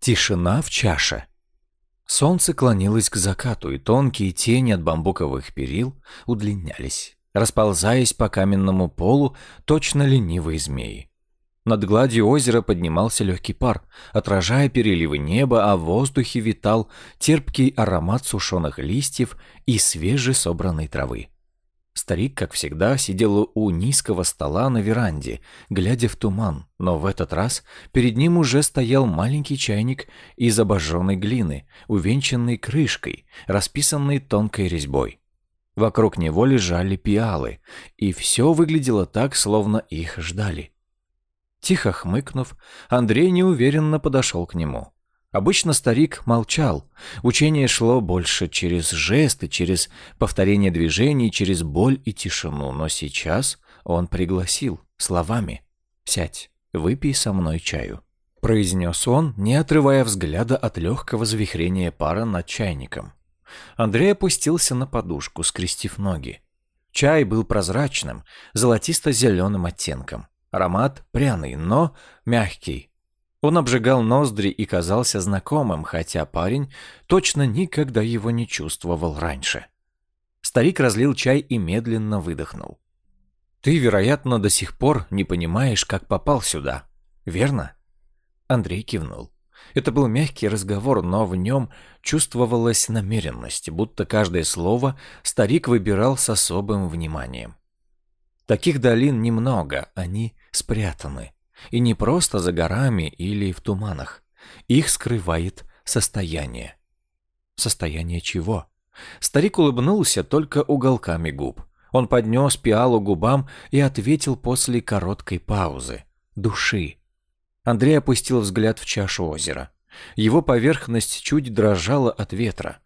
Тишина в чаше. Солнце клонилось к закату, и тонкие тени от бамбуковых перил удлинялись, расползаясь по каменному полу точно ленивые змеи. Над гладью озера поднимался легкий пар, отражая переливы неба, а в воздухе витал терпкий аромат сушеных листьев и свежесобранной травы. Старик, как всегда, сидел у низкого стола на веранде, глядя в туман, но в этот раз перед ним уже стоял маленький чайник из обожженной глины, увенчанный крышкой, расписанной тонкой резьбой. Вокруг него лежали пиалы, и все выглядело так, словно их ждали. Тихо хмыкнув, Андрей неуверенно подошел к нему. Обычно старик молчал. Учение шло больше через жесты, через повторение движений, через боль и тишину. Но сейчас он пригласил словами «Сядь, выпей со мной чаю». Произнес он, не отрывая взгляда от легкого завихрения пара над чайником. Андрей опустился на подушку, скрестив ноги. Чай был прозрачным, золотисто-зеленым оттенком. Аромат пряный, но мягкий. Он обжигал ноздри и казался знакомым, хотя парень точно никогда его не чувствовал раньше. Старик разлил чай и медленно выдохнул. «Ты, вероятно, до сих пор не понимаешь, как попал сюда, верно?» Андрей кивнул. Это был мягкий разговор, но в нем чувствовалась намеренность, будто каждое слово старик выбирал с особым вниманием. Таких долин немного, они спрятаны. И не просто за горами или в туманах. Их скрывает состояние. Состояние чего? Старик улыбнулся только уголками губ. Он поднес пиалу губам и ответил после короткой паузы. Души. Андрей опустил взгляд в чашу озера. Его поверхность чуть дрожала от ветра.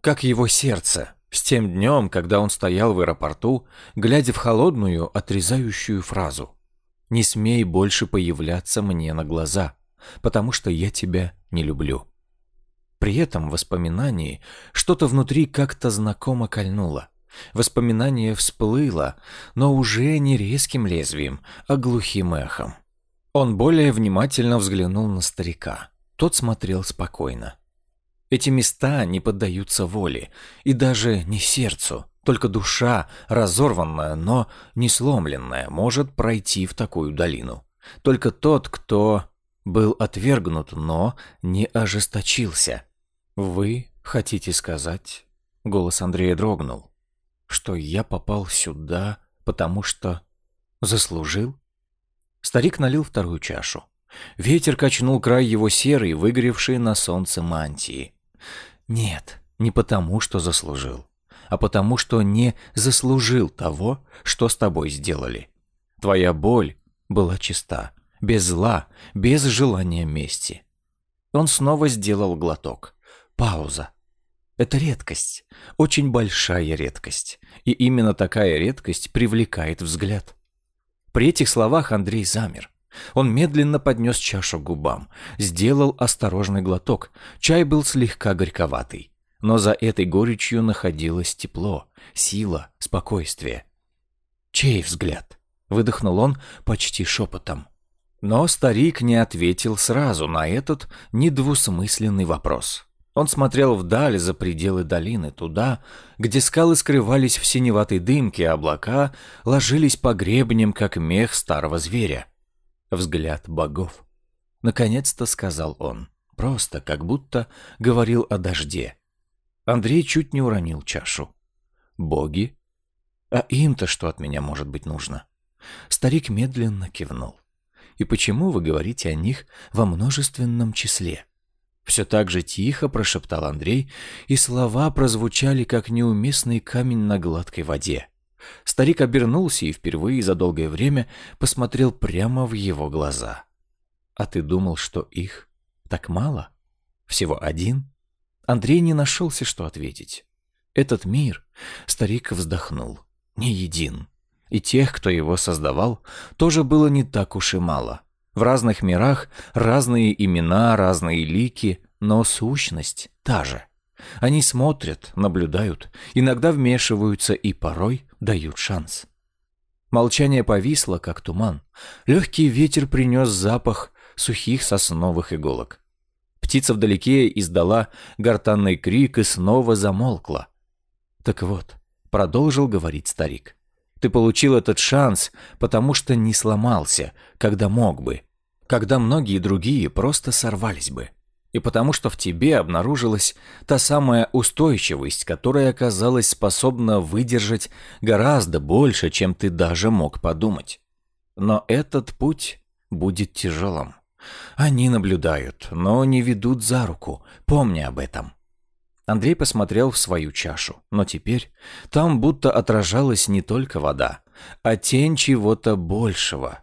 Как его сердце, с тем днем, когда он стоял в аэропорту, глядя в холодную, отрезающую фразу. «Не смей больше появляться мне на глаза, потому что я тебя не люблю». При этом воспоминании что-то внутри как-то знакомо кольнуло. Воспоминание всплыло, но уже не резким лезвием, а глухим эхом. Он более внимательно взглянул на старика. Тот смотрел спокойно. Эти места не поддаются воле, и даже не сердцу. Только душа, разорванная, но не сломленная, может пройти в такую долину. Только тот, кто был отвергнут, но не ожесточился. «Вы хотите сказать...» — голос Андрея дрогнул. «Что я попал сюда, потому что заслужил?» Старик налил вторую чашу. Ветер качнул край его серой, выгоревшей на солнце мантии. Нет, не потому, что заслужил, а потому, что не заслужил того, что с тобой сделали. Твоя боль была чиста, без зла, без желания мести. Он снова сделал глоток. Пауза. Это редкость, очень большая редкость. И именно такая редкость привлекает взгляд. При этих словах Андрей замер. Он медленно поднес чашу к губам, сделал осторожный глоток. Чай был слегка горьковатый. Но за этой горечью находилось тепло, сила, спокойствие. «Чей взгляд?» — выдохнул он почти шепотом. Но старик не ответил сразу на этот недвусмысленный вопрос. Он смотрел вдаль за пределы долины, туда, где скалы скрывались в синеватой дымке, а облака ложились по гребням, как мех старого зверя взгляд богов. Наконец-то сказал он, просто, как будто говорил о дожде. Андрей чуть не уронил чашу. Боги? А им-то что от меня может быть нужно? Старик медленно кивнул. И почему вы говорите о них во множественном числе? Все так же тихо прошептал Андрей, и слова прозвучали, как неуместный камень на гладкой воде. Старик обернулся и впервые за долгое время посмотрел прямо в его глаза. «А ты думал, что их так мало? Всего один?» Андрей не нашелся, что ответить. «Этот мир...» — старик вздохнул. «Не един. И тех, кто его создавал, тоже было не так уж и мало. В разных мирах разные имена, разные лики, но сущность та же. Они смотрят, наблюдают, иногда вмешиваются и порой дают шанс. Молчание повисло, как туман. Легкий ветер принес запах сухих сосновых иголок. Птица вдалеке издала гортанный крик и снова замолкла. «Так вот», — продолжил говорить старик, — «ты получил этот шанс, потому что не сломался, когда мог бы, когда многие другие просто сорвались бы, и потому что в тебе обнаружилась та самая устойчивость, которая оказалась способна выдержать гораздо больше, чем ты даже мог подумать. Но этот путь будет тяжелым. Они наблюдают, но не ведут за руку, помни об этом. Андрей посмотрел в свою чашу, но теперь там будто отражалась не только вода, а тень чего-то большего.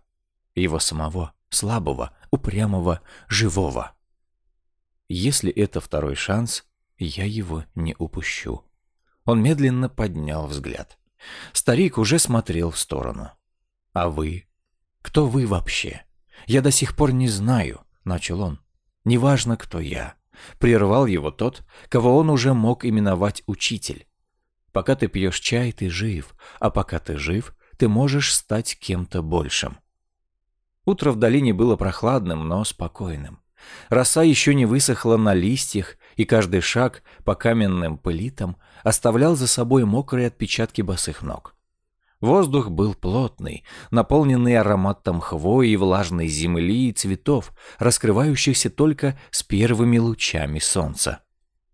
Его самого, слабого, упрямого, живого. Если это второй шанс, я его не упущу. Он медленно поднял взгляд. Старик уже смотрел в сторону. А вы? Кто вы вообще? «Я до сих пор не знаю», — начал он. «Неважно, кто я». Прервал его тот, кого он уже мог именовать учитель. «Пока ты пьешь чай, ты жив, а пока ты жив, ты можешь стать кем-то большим». Утро в долине было прохладным, но спокойным. Роса еще не высохла на листьях, и каждый шаг по каменным пылитам оставлял за собой мокрые отпечатки босых ног. Воздух был плотный, наполненный ароматом хвои, влажной земли и цветов, раскрывающихся только с первыми лучами солнца.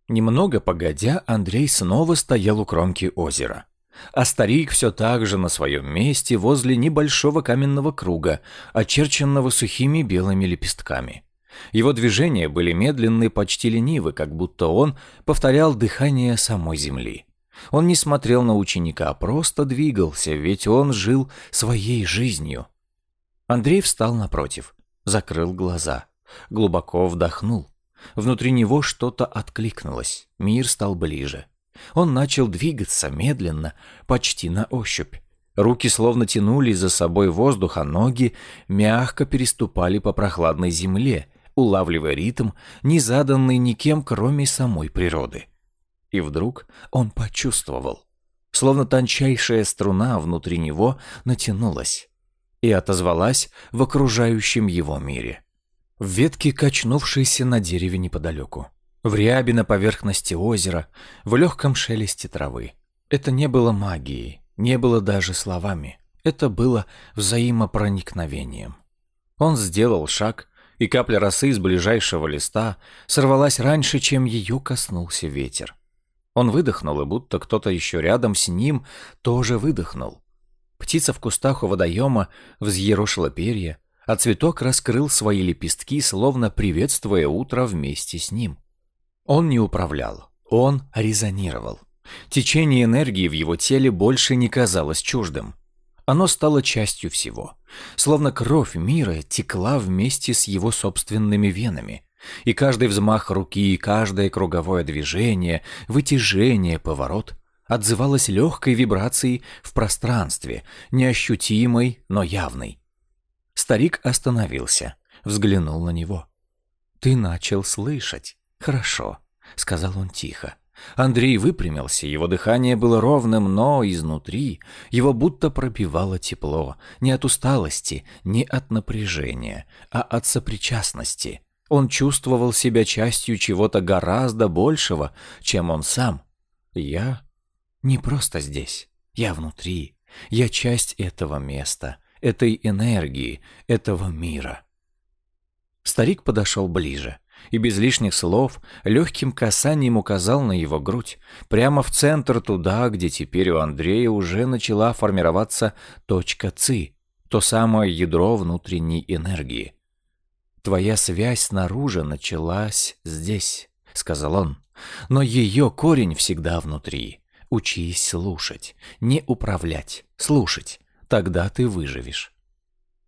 Немного погодя, Андрей снова стоял у кромки озера. А старик все так же на своем месте возле небольшого каменного круга, очерченного сухими белыми лепестками. Его движения были медленны, почти ленивы, как будто он повторял дыхание самой земли. Он не смотрел на ученика, а просто двигался, ведь он жил своей жизнью. Андрей встал напротив, закрыл глаза, глубоко вдохнул. Внутри него что-то откликнулось, мир стал ближе. Он начал двигаться медленно, почти на ощупь. Руки словно тянули за собой воздух, а ноги мягко переступали по прохладной земле, улавливая ритм, не заданный никем, кроме самой природы. И вдруг он почувствовал, словно тончайшая струна внутри него натянулась и отозвалась в окружающем его мире. В ветке, качнувшейся на дереве неподалеку, в рябе на поверхности озера, в легком шелесте травы. Это не было магией, не было даже словами. Это было взаимопроникновением. Он сделал шаг, и капля росы из ближайшего листа сорвалась раньше, чем ее коснулся ветер. Он выдохнул, и будто кто-то еще рядом с ним тоже выдохнул. Птица в кустах у водоема взъерошила перья, а цветок раскрыл свои лепестки, словно приветствуя утро вместе с ним. Он не управлял, он резонировал. Течение энергии в его теле больше не казалось чуждым. Оно стало частью всего. Словно кровь мира текла вместе с его собственными венами. И каждый взмах руки, каждое круговое движение, вытяжение, поворот отзывалось легкой вибрацией в пространстве, неощутимой, но явной. Старик остановился, взглянул на него. «Ты начал слышать. Хорошо», — сказал он тихо. Андрей выпрямился, его дыхание было ровным, но изнутри его будто пробивало тепло, не от усталости, не от напряжения, а от сопричастности. Он чувствовал себя частью чего-то гораздо большего, чем он сам. Я не просто здесь, я внутри, я часть этого места, этой энергии, этого мира. Старик подошел ближе и без лишних слов легким касанием указал на его грудь, прямо в центр туда, где теперь у Андрея уже начала формироваться точка ЦИ, то самое ядро внутренней энергии. «Твоя связь снаружи началась здесь», — сказал он. «Но ее корень всегда внутри. Учись слушать, не управлять, слушать. Тогда ты выживешь».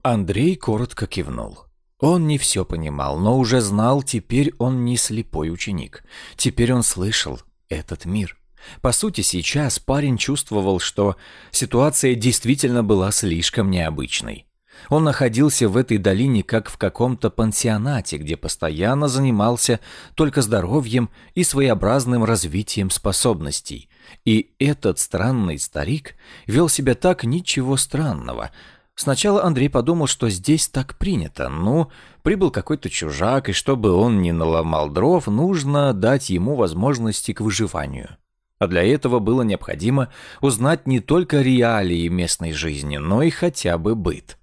Андрей коротко кивнул. Он не все понимал, но уже знал, теперь он не слепой ученик. Теперь он слышал этот мир. По сути, сейчас парень чувствовал, что ситуация действительно была слишком необычной. Он находился в этой долине как в каком-то пансионате, где постоянно занимался только здоровьем и своеобразным развитием способностей. И этот странный старик вел себя так ничего странного, Сначала Андрей подумал, что здесь так принято. Ну, прибыл какой-то чужак, и чтобы он не наломал дров, нужно дать ему возможности к выживанию. А для этого было необходимо узнать не только реалии местной жизни, но и хотя бы быт.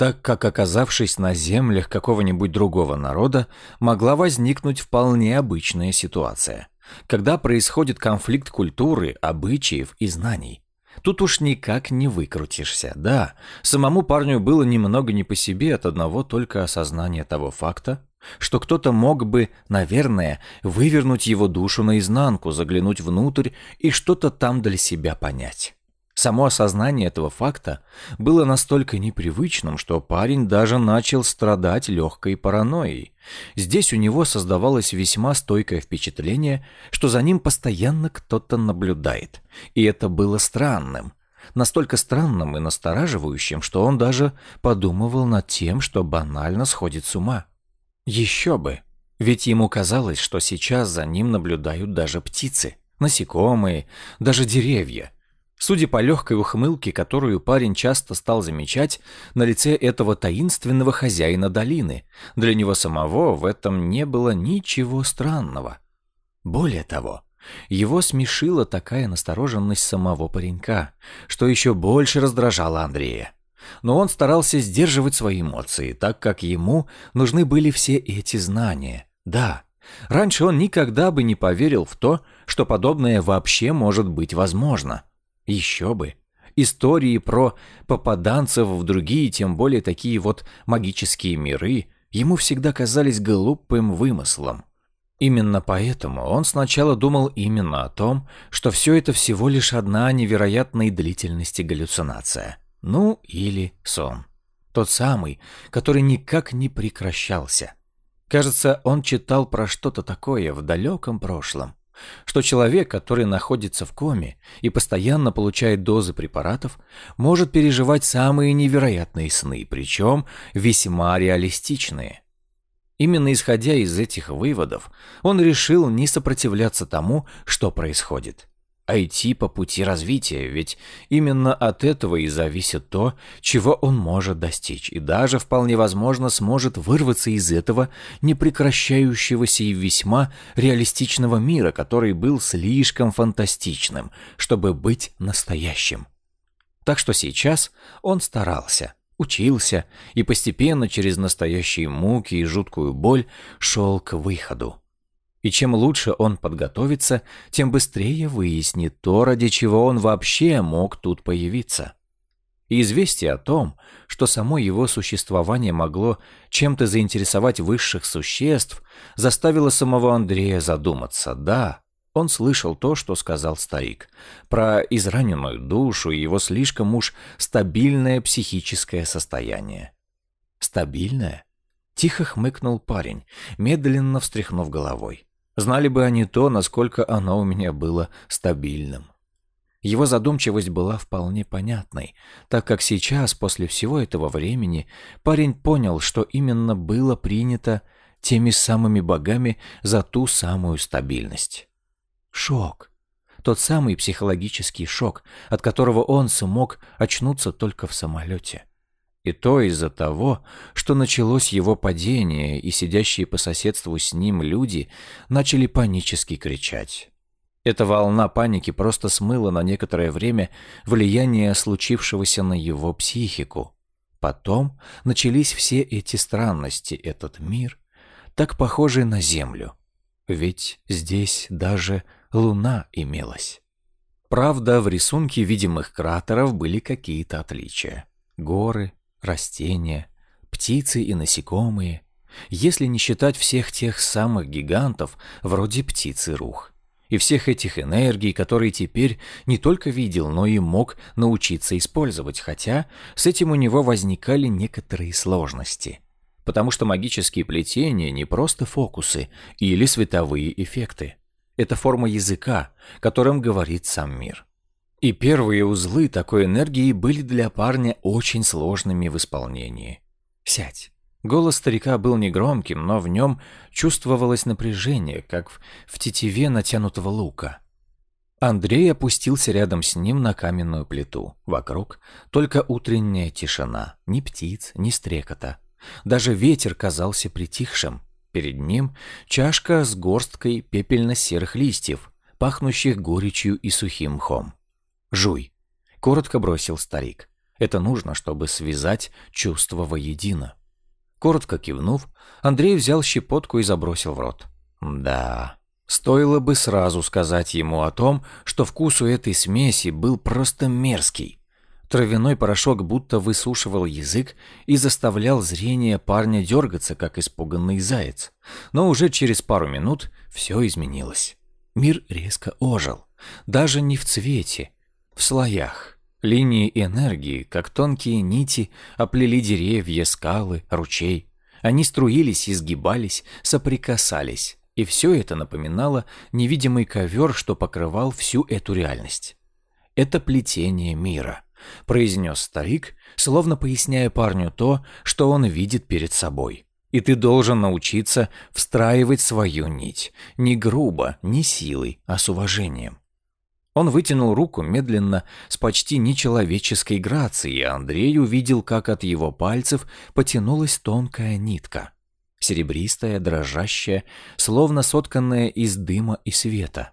Так как, оказавшись на землях какого-нибудь другого народа, могла возникнуть вполне обычная ситуация, когда происходит конфликт культуры, обычаев и знаний. Тут уж никак не выкрутишься. Да, самому парню было немного не по себе от одного только осознания того факта, что кто-то мог бы, наверное, вывернуть его душу наизнанку, заглянуть внутрь и что-то там для себя понять. Само осознание этого факта было настолько непривычным, что парень даже начал страдать легкой паранойей. Здесь у него создавалось весьма стойкое впечатление, что за ним постоянно кто-то наблюдает. И это было странным. Настолько странным и настораживающим, что он даже подумывал над тем, что банально сходит с ума. Еще бы! Ведь ему казалось, что сейчас за ним наблюдают даже птицы, насекомые, даже деревья – Судя по легкой ухмылке, которую парень часто стал замечать на лице этого таинственного хозяина долины, для него самого в этом не было ничего странного. Более того, его смешила такая настороженность самого паренька, что еще больше раздражало Андрея. Но он старался сдерживать свои эмоции, так как ему нужны были все эти знания. Да, раньше он никогда бы не поверил в то, что подобное вообще может быть возможно – еще бы. Истории про попаданцев в другие, тем более такие вот магические миры, ему всегда казались глупым вымыслом. Именно поэтому он сначала думал именно о том, что все это всего лишь одна невероятной длительности галлюцинация. Ну, или сон. Тот самый, который никак не прекращался. Кажется, он читал про что-то такое в далеком прошлом что человек, который находится в коме и постоянно получает дозы препаратов, может переживать самые невероятные сны, причем весьма реалистичные. Именно исходя из этих выводов, он решил не сопротивляться тому, что происходит а идти по пути развития, ведь именно от этого и зависит то, чего он может достичь, и даже вполне возможно сможет вырваться из этого непрекращающегося и весьма реалистичного мира, который был слишком фантастичным, чтобы быть настоящим. Так что сейчас он старался, учился и постепенно через настоящие муки и жуткую боль шел к выходу. И чем лучше он подготовится, тем быстрее выяснит то, ради чего он вообще мог тут появиться. И известие о том, что само его существование могло чем-то заинтересовать высших существ, заставило самого Андрея задуматься. Да, он слышал то, что сказал старик, про израненную душу и его слишком уж стабильное психическое состояние. Стабильное? Тихо хмыкнул парень, медленно встряхнув головой. Знали бы они то, насколько оно у меня было стабильным. Его задумчивость была вполне понятной, так как сейчас, после всего этого времени, парень понял, что именно было принято теми самыми богами за ту самую стабильность. Шок. Тот самый психологический шок, от которого он смог очнуться только в самолете. И то из-за того, что началось его падение, и сидящие по соседству с ним люди начали панически кричать. Эта волна паники просто смыла на некоторое время влияние случившегося на его психику. Потом начались все эти странности, этот мир, так похожий на Землю. Ведь здесь даже Луна имелась. Правда, в рисунке видимых кратеров были какие-то отличия. Горы, растения, птицы и насекомые, если не считать всех тех самых гигантов, вроде птицы рух, и всех этих энергий, которые теперь не только видел, но и мог научиться использовать, хотя с этим у него возникали некоторые сложности. Потому что магические плетения не просто фокусы или световые эффекты. Это форма языка, которым говорит сам мир. И первые узлы такой энергии были для парня очень сложными в исполнении. «Сядь». Голос старика был негромким, но в нем чувствовалось напряжение, как в, в тетиве натянутого лука. Андрей опустился рядом с ним на каменную плиту. Вокруг только утренняя тишина, ни птиц, ни стрекота. Даже ветер казался притихшим. Перед ним чашка с горсткой пепельно-серых листьев, пахнущих горечью и сухим мхом. «Жуй», — коротко бросил старик. «Это нужно, чтобы связать чувства воедино». Коротко кивнув, Андрей взял щепотку и забросил в рот. «Да, Стоило бы сразу сказать ему о том, что вкус у этой смеси был просто мерзкий. Травяной порошок будто высушивал язык и заставлял зрение парня дергаться, как испуганный заяц. Но уже через пару минут все изменилось. Мир резко ожил. Даже не в цвете, в слоях. Линии энергии, как тонкие нити, оплели деревья, скалы, ручей. Они струились, изгибались, соприкасались. И все это напоминало невидимый ковер, что покрывал всю эту реальность. «Это плетение мира», — произнес старик, словно поясняя парню то, что он видит перед собой. «И ты должен научиться встраивать свою нить. Не грубо, не силой, а с уважением». Он вытянул руку медленно, с почти нечеловеческой грацией, и Андрей увидел, как от его пальцев потянулась тонкая нитка серебристая, дрожащая, словно сотканная из дыма и света.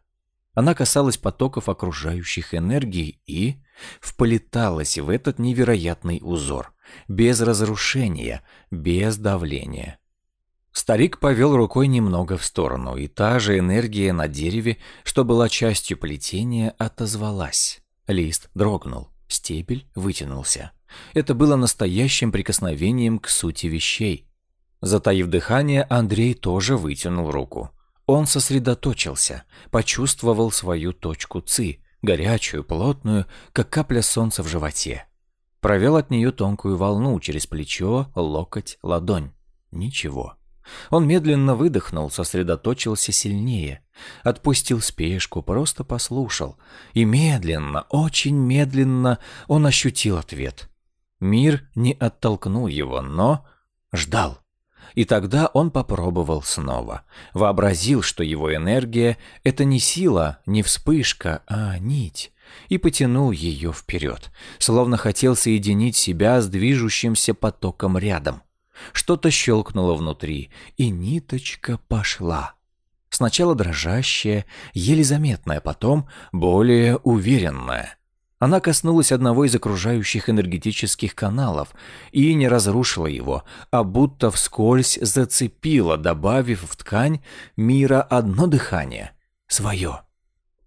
Она касалась потоков окружающих энергий и вполеталась в этот невероятный узор, без разрушения, без давления. Старик повел рукой немного в сторону, и та же энергия на дереве, что была частью плетения, отозвалась. Лист дрогнул, стебель вытянулся. Это было настоящим прикосновением к сути вещей, Затаив дыхание, Андрей тоже вытянул руку. Он сосредоточился, почувствовал свою точку ЦИ, горячую, плотную, как капля солнца в животе. Провел от нее тонкую волну через плечо, локоть, ладонь. Ничего. Он медленно выдохнул, сосредоточился сильнее. Отпустил спешку, просто послушал. И медленно, очень медленно он ощутил ответ. Мир не оттолкнул его, но ждал. И тогда он попробовал снова. Вообразил, что его энергия — это не сила, не вспышка, а нить. И потянул ее вперед, словно хотел соединить себя с движущимся потоком рядом. Что-то щелкнуло внутри, и ниточка пошла. Сначала дрожащая, еле заметная, потом более уверенная. Она коснулась одного из окружающих энергетических каналов и не разрушила его, а будто вскользь зацепила, добавив в ткань мира одно дыхание. Свое.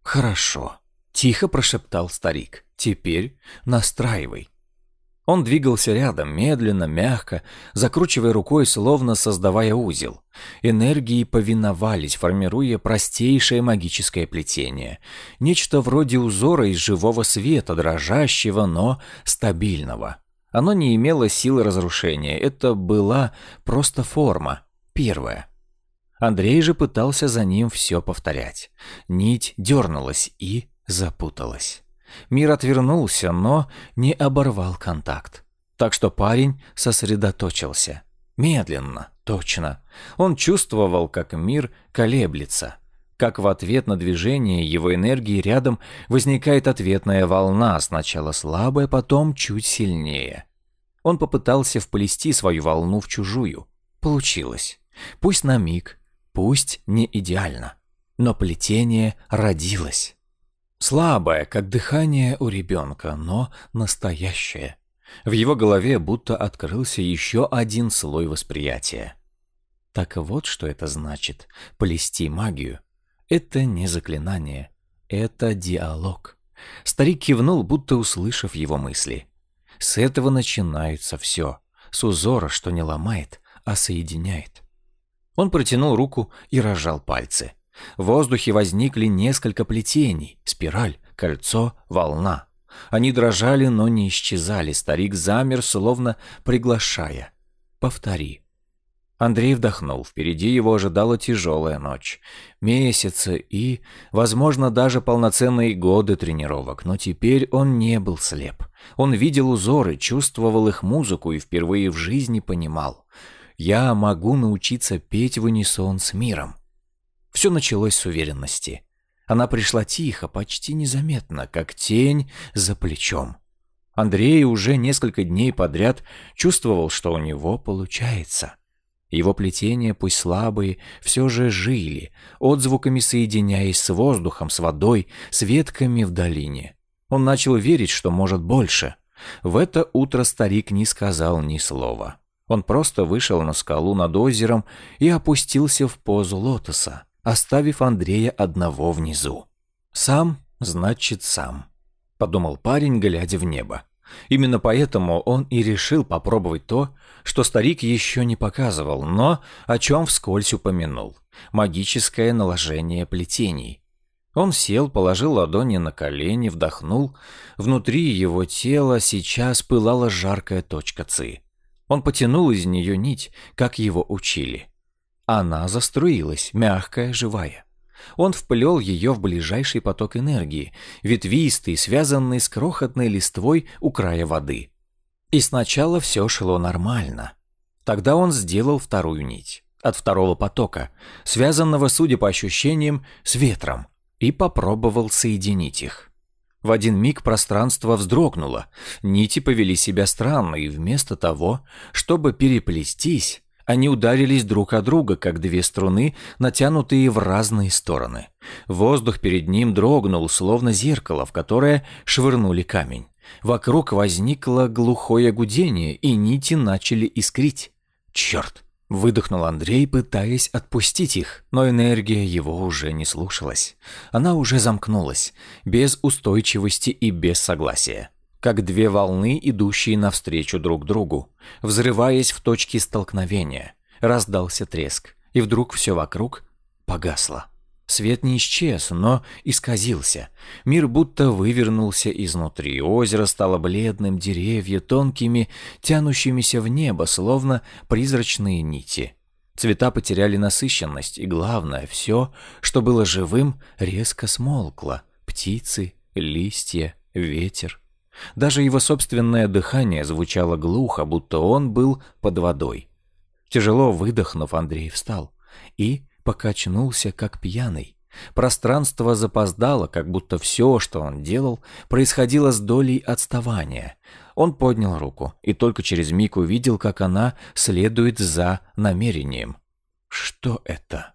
«Хорошо», — тихо прошептал старик. «Теперь настраивай». Он двигался рядом, медленно, мягко, закручивая рукой, словно создавая узел. Энергии повиновались, формируя простейшее магическое плетение. Нечто вроде узора из живого света, дрожащего, но стабильного. Оно не имело силы разрушения, это была просто форма, первая. Андрей же пытался за ним все повторять. Нить дернулась и запуталась. Мир отвернулся, но не оборвал контакт. Так что парень сосредоточился. Медленно, точно. Он чувствовал, как мир колеблется. Как в ответ на движение его энергии рядом возникает ответная волна, сначала слабая, потом чуть сильнее. Он попытался вплести свою волну в чужую. Получилось. Пусть на миг, пусть не идеально. Но плетение родилось. Слабое, как дыхание у ребенка, но настоящее. В его голове будто открылся еще один слой восприятия. Так вот, что это значит – плести магию. Это не заклинание, это диалог. Старик кивнул, будто услышав его мысли. С этого начинается все. С узора, что не ломает, а соединяет. Он протянул руку и разжал пальцы – в воздухе возникли несколько плетений, спираль, кольцо, волна. Они дрожали, но не исчезали. Старик замер, словно приглашая. «Повтори». Андрей вдохнул. Впереди его ожидала тяжелая ночь. Месяцы и, возможно, даже полноценные годы тренировок. Но теперь он не был слеп. Он видел узоры, чувствовал их музыку и впервые в жизни понимал. «Я могу научиться петь в унисон с миром». Все началось с уверенности. Она пришла тихо, почти незаметно, как тень за плечом. Андрей уже несколько дней подряд чувствовал, что у него получается. Его плетения, пусть слабые, все же жили, отзвуками соединяясь с воздухом, с водой, с ветками в долине. Он начал верить, что может больше. В это утро старик не сказал ни слова. Он просто вышел на скалу над озером и опустился в позу лотоса, оставив Андрея одного внизу. «Сам, значит, сам», — подумал парень, глядя в небо. Именно поэтому он и решил попробовать то, что старик еще не показывал, но о чем вскользь упомянул – магическое наложение плетений. Он сел, положил ладони на колени, вдохнул. Внутри его тела сейчас пылала жаркая точка ци. Он потянул из нее нить, как его учили. Она заструилась, мягкая, живая. Он вплел ее в ближайший поток энергии, ветвистый, связанный с крохотной листвой у края воды. И сначала все шло нормально. Тогда он сделал вторую нить от второго потока, связанного, судя по ощущениям, с ветром, и попробовал соединить их. В один миг пространство вздрогнуло, нити повели себя странно, и вместо того, чтобы переплестись, они ударились друг о друга, как две струны, натянутые в разные стороны. Воздух перед ним дрогнул, словно зеркало, в которое швырнули камень. Вокруг возникло глухое гудение, и нити начали искрить. «Черт!» – выдохнул Андрей, пытаясь отпустить их, но энергия его уже не слушалась. Она уже замкнулась, без устойчивости и без согласия как две волны, идущие навстречу друг другу. Взрываясь в точке столкновения, раздался треск, и вдруг все вокруг погасло. Свет не исчез, но исказился. Мир будто вывернулся изнутри. Озеро стало бледным, деревья тонкими, тянущимися в небо, словно призрачные нити. Цвета потеряли насыщенность, и главное, все, что было живым, резко смолкло. Птицы, листья, ветер. Даже его собственное дыхание звучало глухо, будто он был под водой. Тяжело выдохнув, Андрей встал и покачнулся, как пьяный. Пространство запоздало, как будто все, что он делал, происходило с долей отставания. Он поднял руку и только через миг увидел, как она следует за намерением. Что это?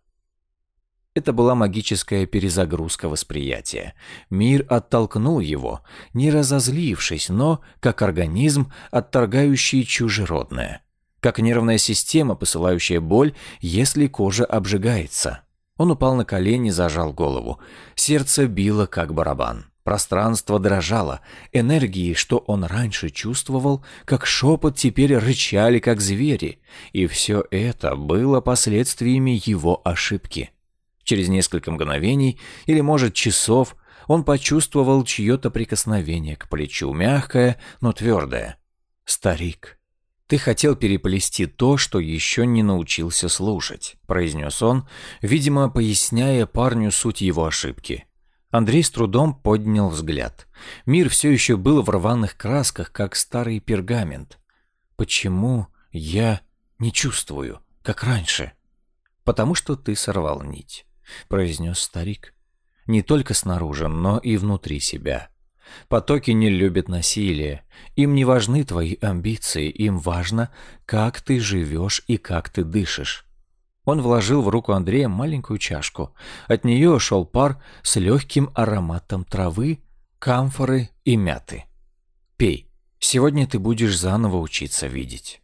Это была магическая перезагрузка восприятия. Мир оттолкнул его, не разозлившись, но как организм, отторгающий чужеродное. Как нервная система, посылающая боль, если кожа обжигается. Он упал на колени, зажал голову. Сердце било, как барабан. Пространство дрожало. Энергии, что он раньше чувствовал, как шепот, теперь рычали, как звери. И все это было последствиями его ошибки. Через несколько мгновений, или, может, часов, он почувствовал чье-то прикосновение к плечу, мягкое, но твердое. «Старик, ты хотел переплести то, что еще не научился слушать», – произнес он, видимо, поясняя парню суть его ошибки. Андрей с трудом поднял взгляд. Мир все еще был в рваных красках, как старый пергамент. «Почему я не чувствую, как раньше?» «Потому что ты сорвал нить. — произнес старик. «Не только снаружи, но и внутри себя. Потоки не любят насилия. Им не важны твои амбиции, им важно, как ты живешь и как ты дышишь». Он вложил в руку Андрея маленькую чашку. От нее шел пар с легким ароматом травы, камфоры и мяты. «Пей. Сегодня ты будешь заново учиться видеть».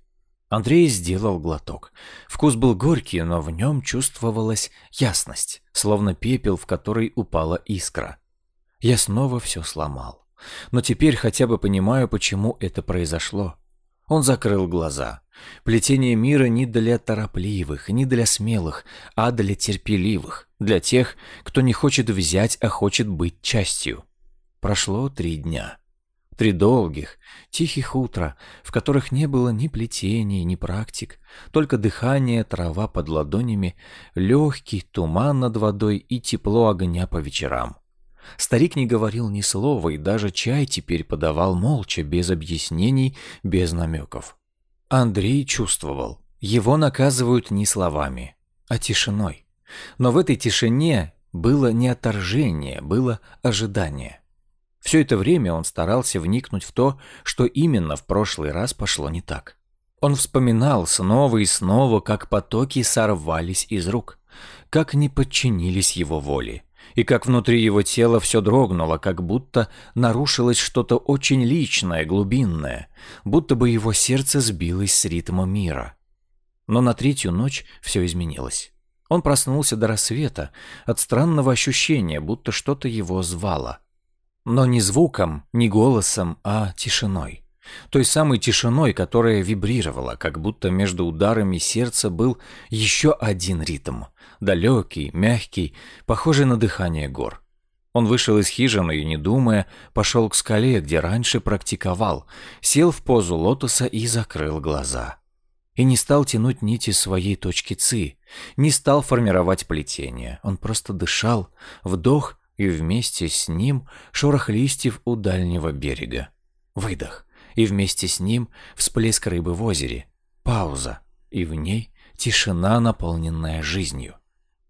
Андрей сделал глоток. Вкус был горький, но в нем чувствовалась ясность, словно пепел, в который упала искра. Я снова все сломал. Но теперь хотя бы понимаю, почему это произошло. Он закрыл глаза. Плетение мира не для торопливых, не для смелых, а для терпеливых, для тех, кто не хочет взять, а хочет быть частью. Прошло три дня. Три долгих, тихих утра, в которых не было ни плетений, ни практик, только дыхание, трава под ладонями, легкий туман над водой и тепло огня по вечерам. Старик не говорил ни слова, и даже чай теперь подавал молча, без объяснений, без намеков. Андрей чувствовал, его наказывают не словами, а тишиной. Но в этой тишине Было не отторжение, было ожидание. Все это время он старался вникнуть в то, что именно в прошлый раз пошло не так. Он вспоминал снова и снова, как потоки сорвались из рук, как не подчинились его воле, и как внутри его тела все дрогнуло, как будто нарушилось что-то очень личное, глубинное, будто бы его сердце сбилось с ритма мира. Но на третью ночь все изменилось. Он проснулся до рассвета от странного ощущения, будто что-то его звало. Но не звуком, не голосом, а тишиной. Той самой тишиной, которая вибрировала, как будто между ударами сердца был еще один ритм. Далекий, мягкий, похожий на дыхание гор. Он вышел из хижины и, не думая, пошел к скале, где раньше практиковал, сел в позу лотоса и закрыл глаза. И не стал тянуть нити своей точки ци, не стал формировать плетение. Он просто дышал, вдох и вместе с ним шорох листьев у дальнего берега. Выдох, и вместе с ним всплеск рыбы в озере. Пауза, и в ней тишина, наполненная жизнью.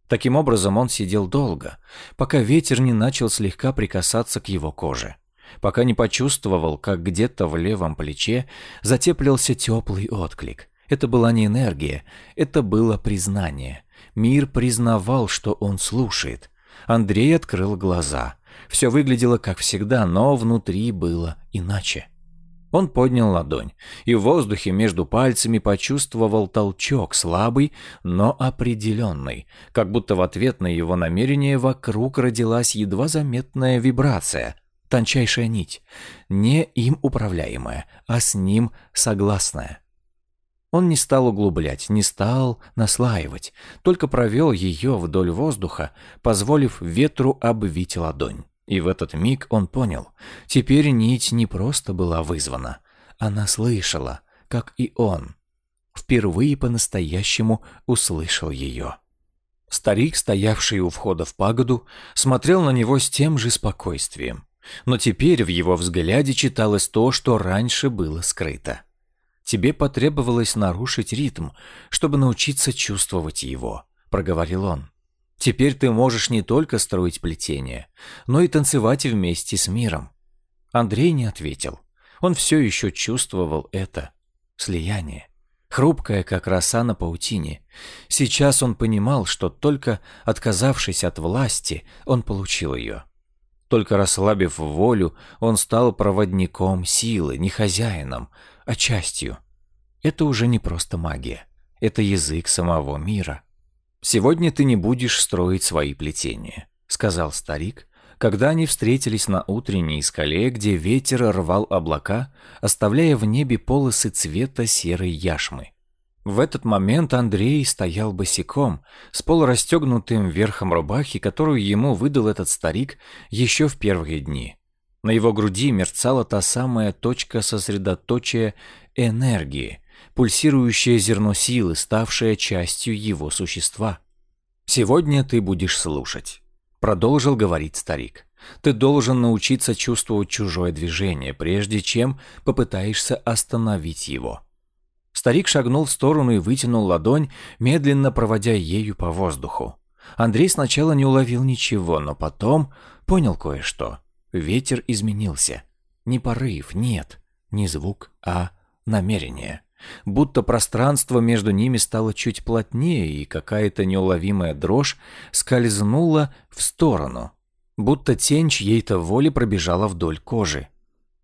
Таким образом он сидел долго, пока ветер не начал слегка прикасаться к его коже, пока не почувствовал, как где-то в левом плече затеплился теплый отклик. Это была не энергия, это было признание. Мир признавал, что он слушает, Андрей открыл глаза. Все выглядело как всегда, но внутри было иначе. Он поднял ладонь, и в воздухе между пальцами почувствовал толчок, слабый, но определенный, как будто в ответ на его намерение вокруг родилась едва заметная вибрация, тончайшая нить, не им управляемая, а с ним согласная. Он не стал углублять, не стал наслаивать, только провел ее вдоль воздуха, позволив ветру обвить ладонь. И в этот миг он понял, теперь нить не просто была вызвана, она слышала, как и он. Впервые по-настоящему услышал ее. Старик, стоявший у входа в пагоду, смотрел на него с тем же спокойствием. Но теперь в его взгляде читалось то, что раньше было скрыто. Тебе потребовалось нарушить ритм, чтобы научиться чувствовать его», — проговорил он. «Теперь ты можешь не только строить плетение, но и танцевать вместе с миром». Андрей не ответил. Он все еще чувствовал это слияние, хрупкое, как роса на паутине. Сейчас он понимал, что только отказавшись от власти, он получил ее. Только расслабив волю, он стал проводником силы, не хозяином, а частью. Это уже не просто магия. Это язык самого мира. «Сегодня ты не будешь строить свои плетения», — сказал старик, когда они встретились на утренней скале, где ветер рвал облака, оставляя в небе полосы цвета серой яшмы. В этот момент Андрей стоял босиком, с полурастегнутым верхом рубахи, которую ему выдал этот старик еще в первые дни. На его груди мерцала та самая точка сосредоточия энергии, пульсирующее зерно силы, ставшее частью его существа. «Сегодня ты будешь слушать», — продолжил говорить старик. «Ты должен научиться чувствовать чужое движение, прежде чем попытаешься остановить его». Старик шагнул в сторону и вытянул ладонь, медленно проводя ею по воздуху. Андрей сначала не уловил ничего, но потом понял кое-что. Ветер изменился. Не порыв, нет, не звук, а намерение. Будто пространство между ними стало чуть плотнее, и какая-то неуловимая дрожь скользнула в сторону. Будто тень чьей-то воли пробежала вдоль кожи.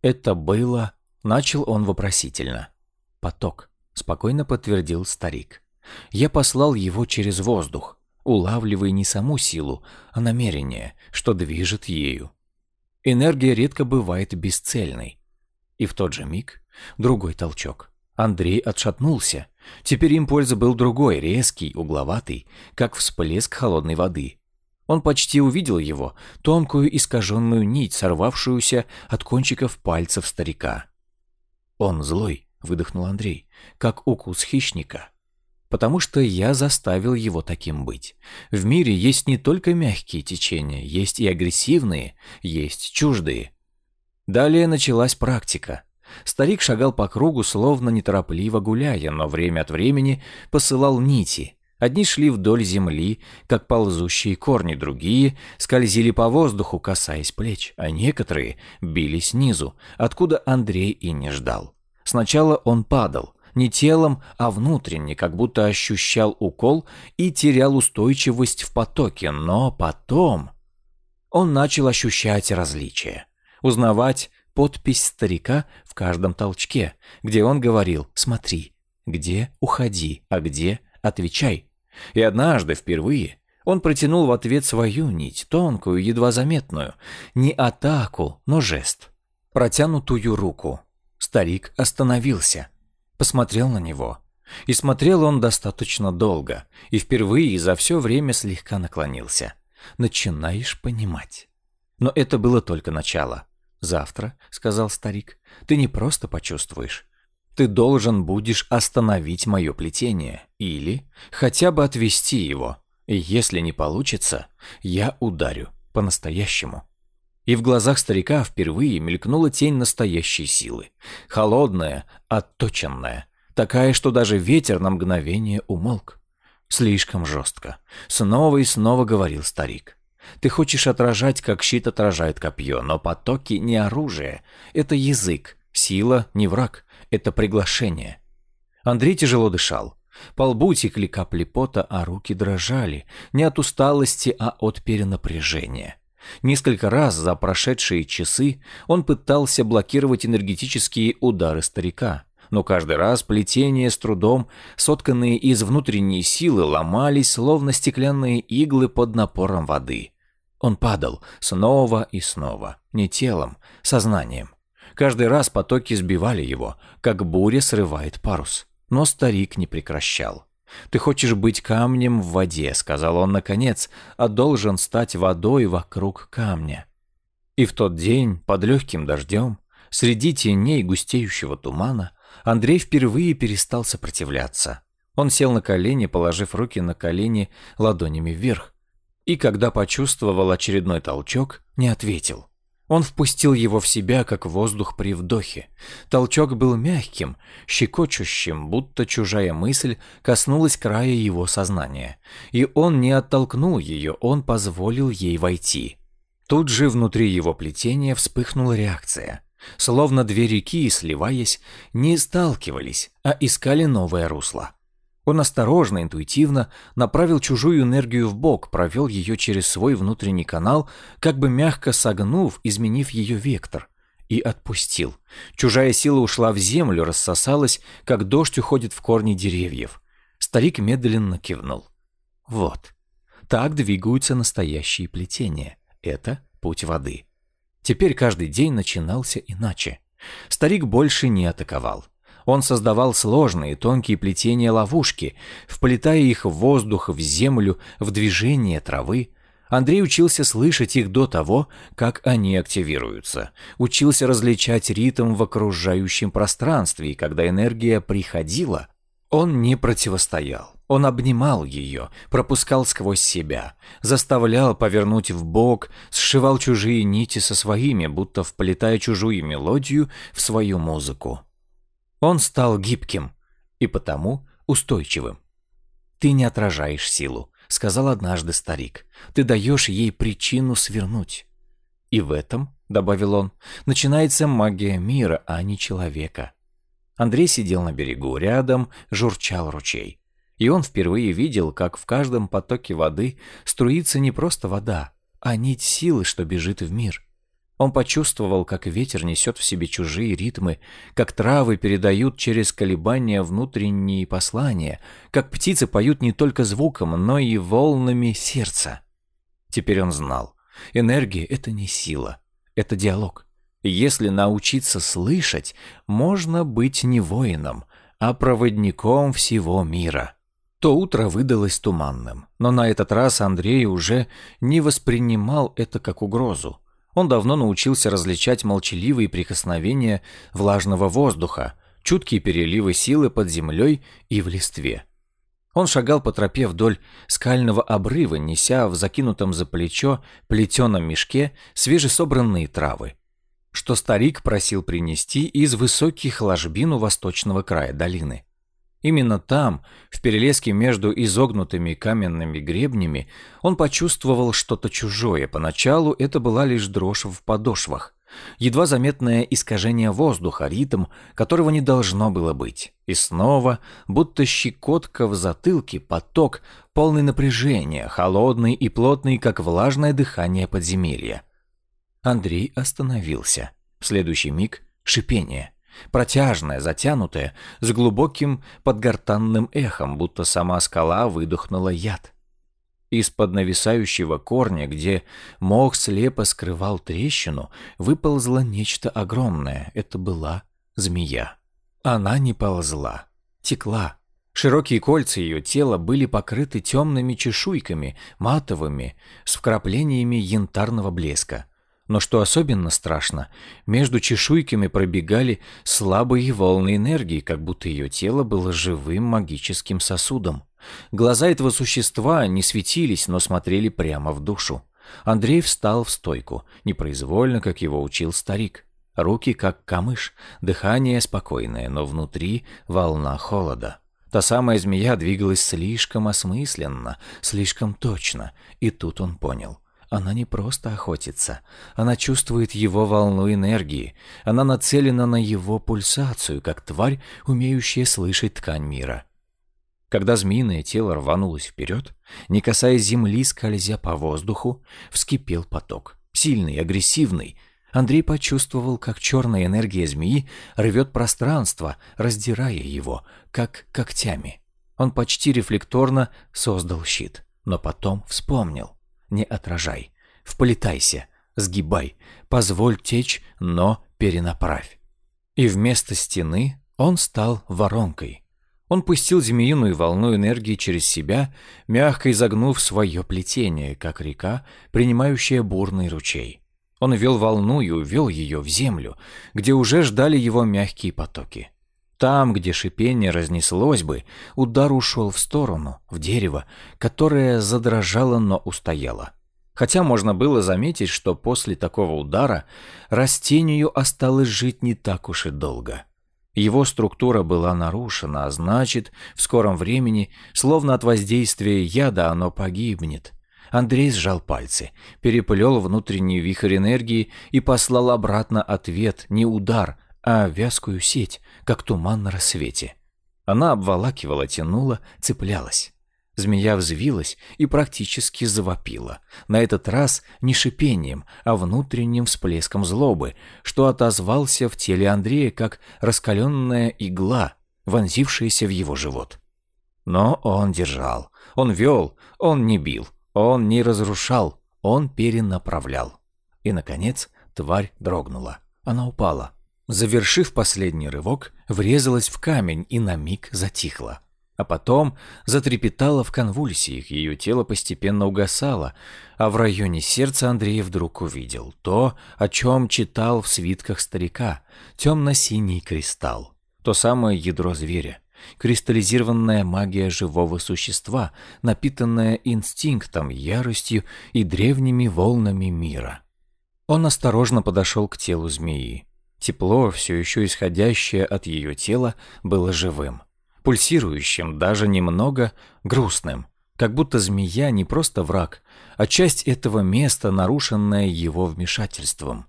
Это было... Начал он вопросительно. Поток спокойно подтвердил старик. Я послал его через воздух, улавливая не саму силу, а намерение, что движет ею. Энергия редко бывает бесцельной. И в тот же миг другой толчок. Андрей отшатнулся. Теперь импульс был другой, резкий, угловатый, как всплеск холодной воды. Он почти увидел его, тонкую искаженную нить, сорвавшуюся от кончиков пальцев старика. Он злой, — выдохнул Андрей, — «как укус хищника». «Потому что я заставил его таким быть. В мире есть не только мягкие течения, есть и агрессивные, есть чуждые». Далее началась практика. Старик шагал по кругу, словно неторопливо гуляя, но время от времени посылал нити, Одни шли вдоль земли, как ползущие корни, другие скользили по воздуху, касаясь плеч, а некоторые били снизу, откуда Андрей и не ждал. Сначала он падал, не телом, а внутренне, как будто ощущал укол и терял устойчивость в потоке, но потом он начал ощущать различия, узнавать подпись старика в каждом толчке, где он говорил «смотри», где «уходи», а где «отвечай». И однажды, впервые, он протянул в ответ свою нить, тонкую, едва заметную, не атаку, но жест, протянутую руку. Старик остановился, посмотрел на него. И смотрел он достаточно долго, и впервые за все время слегка наклонился. Начинаешь понимать. Но это было только начало. «Завтра», — сказал старик, — «ты не просто почувствуешь. Ты должен будешь остановить мое плетение или хотя бы отвести его. И если не получится, я ударю по-настоящему». И в глазах старика впервые мелькнула тень настоящей силы. Холодная, отточенная, такая, что даже ветер на мгновение умолк. Слишком жестко. Снова и снова говорил старик. Ты хочешь отражать, как щит отражает копье, но потоки не оружие. Это язык. Сила не враг. Это приглашение. Андрей тяжело дышал. По лбу текли капли пота, а руки дрожали. Не от усталости, а от перенапряжения. Несколько раз за прошедшие часы он пытался блокировать энергетические удары старика. Но каждый раз плетения с трудом, сотканные из внутренней силы, ломались, словно стеклянные иглы под напором воды. Он падал снова и снова, не телом, сознанием. Каждый раз потоки сбивали его, как буря срывает парус. Но старик не прекращал. «Ты хочешь быть камнем в воде», — сказал он наконец, «а должен стать водой вокруг камня». И в тот день, под легким дождем, среди теней густеющего тумана, Андрей впервые перестал сопротивляться. Он сел на колени, положив руки на колени ладонями вверх, и когда почувствовал очередной толчок, не ответил. Он впустил его в себя, как воздух при вдохе. Толчок был мягким, щекочущим, будто чужая мысль коснулась края его сознания. И он не оттолкнул ее, он позволил ей войти. Тут же внутри его плетения вспыхнула реакция. Словно две реки, сливаясь, не сталкивались, а искали новое русло. Он осторожно, интуитивно направил чужую энергию в бок, провел ее через свой внутренний канал, как бы мягко согнув, изменив ее вектор, и отпустил. Чужая сила ушла в землю, рассосалась, как дождь уходит в корни деревьев. Старик медленно кивнул. Вот. Так двигаются настоящие плетения. Это путь воды. Теперь каждый день начинался иначе. Старик больше не атаковал. Он создавал сложные тонкие плетения ловушки, вплетая их в воздух, в землю, в движение травы. Андрей учился слышать их до того, как они активируются. Учился различать ритм в окружающем пространстве, и когда энергия приходила, он не противостоял. Он обнимал ее, пропускал сквозь себя, заставлял повернуть в бок, сшивал чужие нити со своими, будто вплетая чужую мелодию в свою музыку. Он стал гибким и потому устойчивым. «Ты не отражаешь силу», — сказал однажды старик. «Ты даешь ей причину свернуть». «И в этом», — добавил он, — «начинается магия мира, а не человека». Андрей сидел на берегу, рядом журчал ручей. И он впервые видел, как в каждом потоке воды струится не просто вода, а нить силы, что бежит в мир. Он почувствовал, как ветер несет в себе чужие ритмы, как травы передают через колебания внутренние послания, как птицы поют не только звуком, но и волнами сердца. Теперь он знал, энергия — это не сила, это диалог. если научиться слышать, можно быть не воином, а проводником всего мира. То утро выдалось туманным, но на этот раз Андрей уже не воспринимал это как угрозу. Он давно научился различать молчаливые прикосновения влажного воздуха, чуткие переливы силы под землей и в листве. Он шагал по тропе вдоль скального обрыва, неся в закинутом за плечо плетеном мешке свежесобранные травы, что старик просил принести из высоких ложбин у восточного края долины. Именно там, в перелеске между изогнутыми каменными гребнями, он почувствовал что-то чужое. Поначалу это была лишь дрожь в подошвах. Едва заметное искажение воздуха, ритм, которого не должно было быть. И снова, будто щекотка в затылке, поток, полный напряжения, холодный и плотный, как влажное дыхание подземелья. Андрей остановился. В следующий миг — шипение. Протяжное, затянутое, с глубоким подгортанным эхом, будто сама скала выдохнула яд. Из-под нависающего корня, где мох слепо скрывал трещину, выползло нечто огромное. Это была змея. Она не ползла, текла. Широкие кольца ее тела были покрыты темными чешуйками, матовыми, с вкраплениями янтарного блеска. Но что особенно страшно, между чешуйками пробегали слабые волны энергии, как будто ее тело было живым магическим сосудом. Глаза этого существа не светились, но смотрели прямо в душу. Андрей встал в стойку, непроизвольно, как его учил старик. Руки как камыш, дыхание спокойное, но внутри волна холода. Та самая змея двигалась слишком осмысленно, слишком точно, и тут он понял. Она не просто охотится, она чувствует его волну энергии, она нацелена на его пульсацию, как тварь, умеющая слышать ткань мира. Когда змеиное тело рванулось вперед, не касаясь земли, скользя по воздуху, вскипел поток. Сильный, агрессивный. Андрей почувствовал, как черная энергия змеи рвет пространство, раздирая его, как когтями. Он почти рефлекторно создал щит, но потом вспомнил. Не отражай, вполетайся, сгибай, позволь течь, но перенаправь. И вместо стены он стал воронкой – он пустил змеиную волну энергии через себя, мягко изогнув свое плетение, как река, принимающая бурный ручей. Он вел волну и увел ее в землю, где уже ждали его мягкие потоки. Там, где шипение разнеслось бы, удар ушел в сторону, в дерево, которое задрожало, но устояло. Хотя можно было заметить, что после такого удара растению осталось жить не так уж и долго. Его структура была нарушена, а значит, в скором времени, словно от воздействия яда, оно погибнет. Андрей сжал пальцы, переплел внутренний вихрь энергии и послал обратно ответ, не удар, а вязкую сеть, как туман на рассвете. Она обволакивала, тянула, цеплялась. Змея взвилась и практически завопила. На этот раз не шипением, а внутренним всплеском злобы, что отозвался в теле Андрея как раскаленная игла, вонзившаяся в его живот. Но он держал, он вел, он не бил, он не разрушал, он перенаправлял. И, наконец, тварь дрогнула. Она упала. Завершив последний рывок, врезалась в камень и на миг затихла. А потом затрепетала в конвульсиях, ее тело постепенно угасало, а в районе сердца Андрей вдруг увидел то, о чем читал в свитках старика, темно-синий кристалл, то самое ядро зверя, кристаллизированная магия живого существа, напитанная инстинктом, яростью и древними волнами мира. Он осторожно подошел к телу змеи. Тепло, все еще исходящее от ее тела, было живым пульсирующим, даже немного грустным, как будто змея не просто враг, а часть этого места, нарушенная его вмешательством.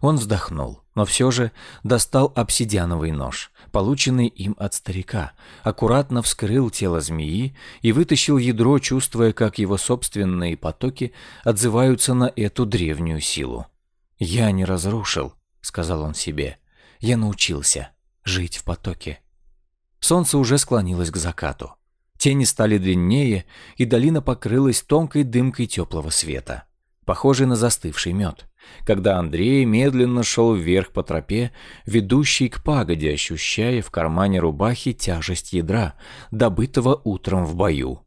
Он вздохнул, но все же достал обсидиановый нож, полученный им от старика, аккуратно вскрыл тело змеи и вытащил ядро, чувствуя, как его собственные потоки отзываются на эту древнюю силу. «Я не разрушил», — сказал он себе, — «я научился жить в потоке». Солнце уже склонилось к закату. Тени стали длиннее, и долина покрылась тонкой дымкой теплого света, похожей на застывший мед. Когда Андрей медленно шел вверх по тропе, ведущей к пагоде, ощущая в кармане рубахи тяжесть ядра, добытого утром в бою.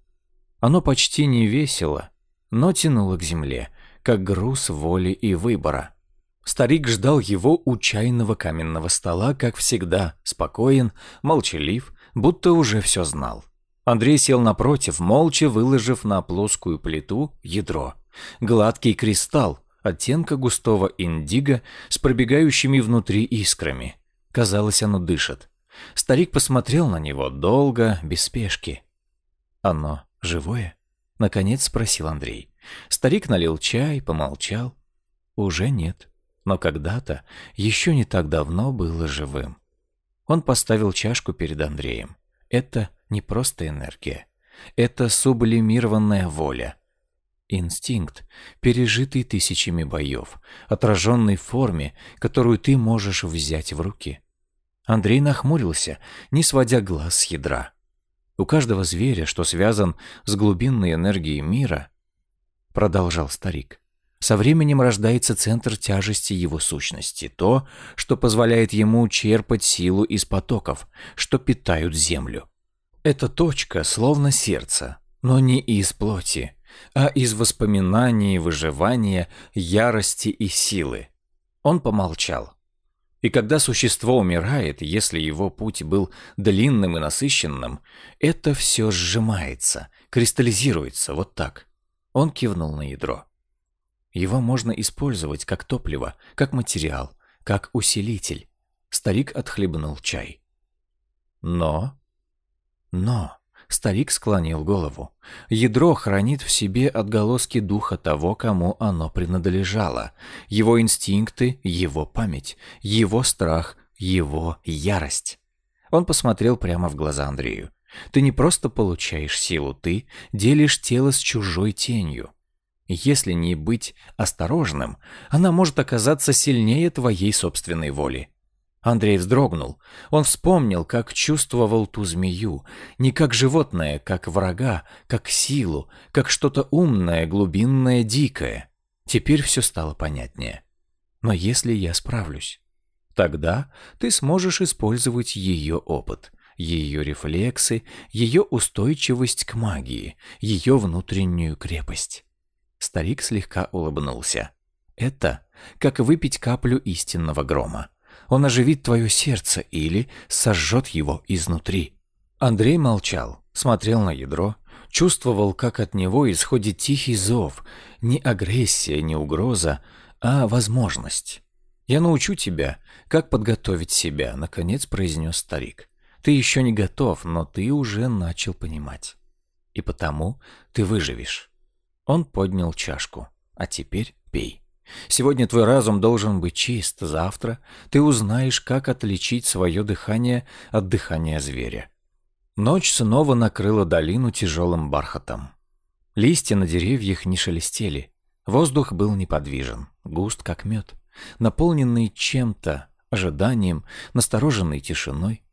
Оно почти не весело, но тянуло к земле, как груз воли и выбора. Старик ждал его у чайного каменного стола, как всегда, спокоен, молчалив, будто уже все знал. Андрей сел напротив, молча выложив на плоскую плиту ядро. Гладкий кристалл, оттенка густого индиго с пробегающими внутри искрами. Казалось, оно дышит. Старик посмотрел на него долго, без спешки. «Оно живое?» — наконец спросил Андрей. Старик налил чай, помолчал. «Уже нет, но когда-то, еще не так давно, было живым». Он поставил чашку перед Андреем. «Это не просто энергия. Это сублимированная воля. Инстинкт, пережитый тысячами боев, отраженный в форме, которую ты можешь взять в руки. Андрей нахмурился, не сводя глаз с ядра. У каждого зверя, что связан с глубинной энергией мира, продолжал старик, со временем рождается центр тяжести его сущности, то, что позволяет ему черпать силу из потоков, что питают землю. Эта точка словно сердце, но не из плоти, а из воспоминаний, выживания, ярости и силы. Он помолчал. И когда существо умирает, если его путь был длинным и насыщенным, это все сжимается, кристаллизируется вот так. Он кивнул на ядро. Его можно использовать как топливо, как материал, как усилитель. Старик отхлебнул чай. Но... Но... Старик склонил голову. Ядро хранит в себе отголоски духа того, кому оно принадлежало. Его инстинкты, его память, его страх, его ярость. Он посмотрел прямо в глаза Андрею. Ты не просто получаешь силу, ты делишь тело с чужой тенью. Если не быть осторожным, она может оказаться сильнее твоей собственной воли. Андрей вздрогнул. Он вспомнил, как чувствовал ту змею. Не как животное, как врага, как силу, как что-то умное, глубинное, дикое. Теперь все стало понятнее. Но если я справлюсь, тогда ты сможешь использовать ее опыт, ее рефлексы, ее устойчивость к магии, ее внутреннюю крепость. Старик слегка улыбнулся. Это как выпить каплю истинного грома. Он оживит твое сердце или сожжет его изнутри. Андрей молчал, смотрел на ядро, чувствовал, как от него исходит тихий зов, не агрессия, не угроза, а возможность. «Я научу тебя, как подготовить себя», — наконец произнес старик. «Ты еще не готов, но ты уже начал понимать. И потому ты выживешь». Он поднял чашку. «А теперь пей». Сегодня твой разум должен быть чист, завтра ты узнаешь, как отличить свое дыхание от дыхания зверя. Ночь снова накрыла долину тяжелым бархатом. Листья на деревьях не шелестели. Воздух был неподвижен, густ как мед, наполненный чем-то, ожиданием, настороженной тишиной.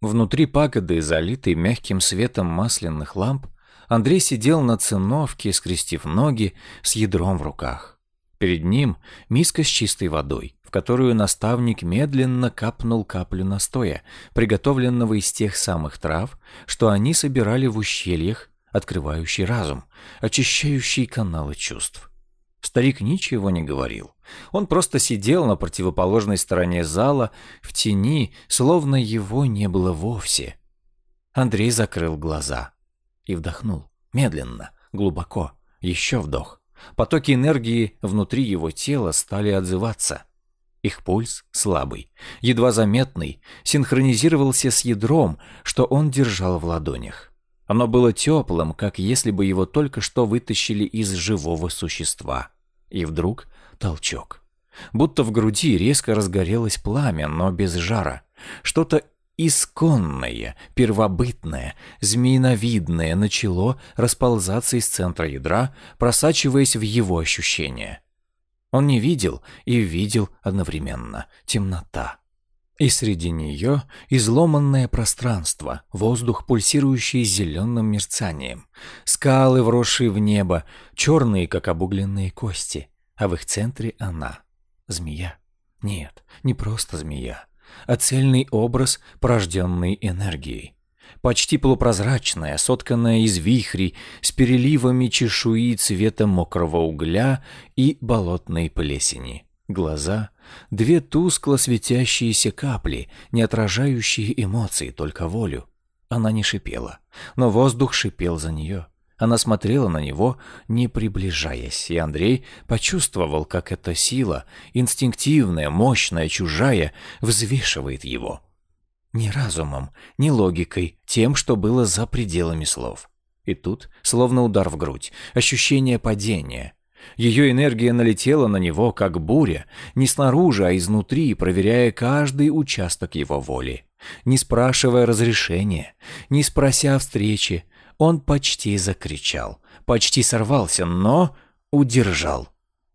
Внутри пагоды, залитой мягким светом масляных ламп, Андрей сидел на циновке, скрестив ноги, с ядром в руках. Перед ним миска с чистой водой, в которую наставник медленно капнул каплю настоя, приготовленного из тех самых трав, что они собирали в ущельях, открывающий разум, очищающий каналы чувств. Старик ничего не говорил. Он просто сидел на противоположной стороне зала, в тени, словно его не было вовсе. Андрей закрыл глаза и вдохнул. Медленно, глубоко. Еще вдох. Потоки энергии внутри его тела стали отзываться. Их пульс, слабый, едва заметный, синхронизировался с ядром, что он держал в ладонях. Оно было теплым, как если бы его только что вытащили из живого существа. И вдруг толчок. Будто в груди резко разгорелось пламя, но без жара. Что-то исконное, первобытное, змеиновидное начало расползаться из центра ядра, просачиваясь в его ощущения. Он не видел и видел одновременно темнота. И среди нее изломанное пространство, воздух, пульсирующий зеленым мерцанием, скалы, вросшие в небо, черные, как обугленные кости, а в их центре она — змея. Нет, не просто змея а цельный образ, порожденный энергией. Почти полупрозрачная, сотканная из вихрей, с переливами чешуи цвета мокрого угля и болотной плесени. Глаза — две тускло светящиеся капли, не отражающие эмоции, только волю. Она не шипела, но воздух шипел за нее. Она смотрела на него, не приближаясь, и Андрей почувствовал, как эта сила, инстинктивная, мощная, чужая, взвешивает его. Ни разумом, ни логикой, тем, что было за пределами слов. И тут, словно удар в грудь, ощущение падения. Ее энергия налетела на него, как буря, не снаружи, а изнутри, проверяя каждый участок его воли. Не спрашивая разрешения, не спрося встречи, он почти закричал, почти сорвался, но удержал.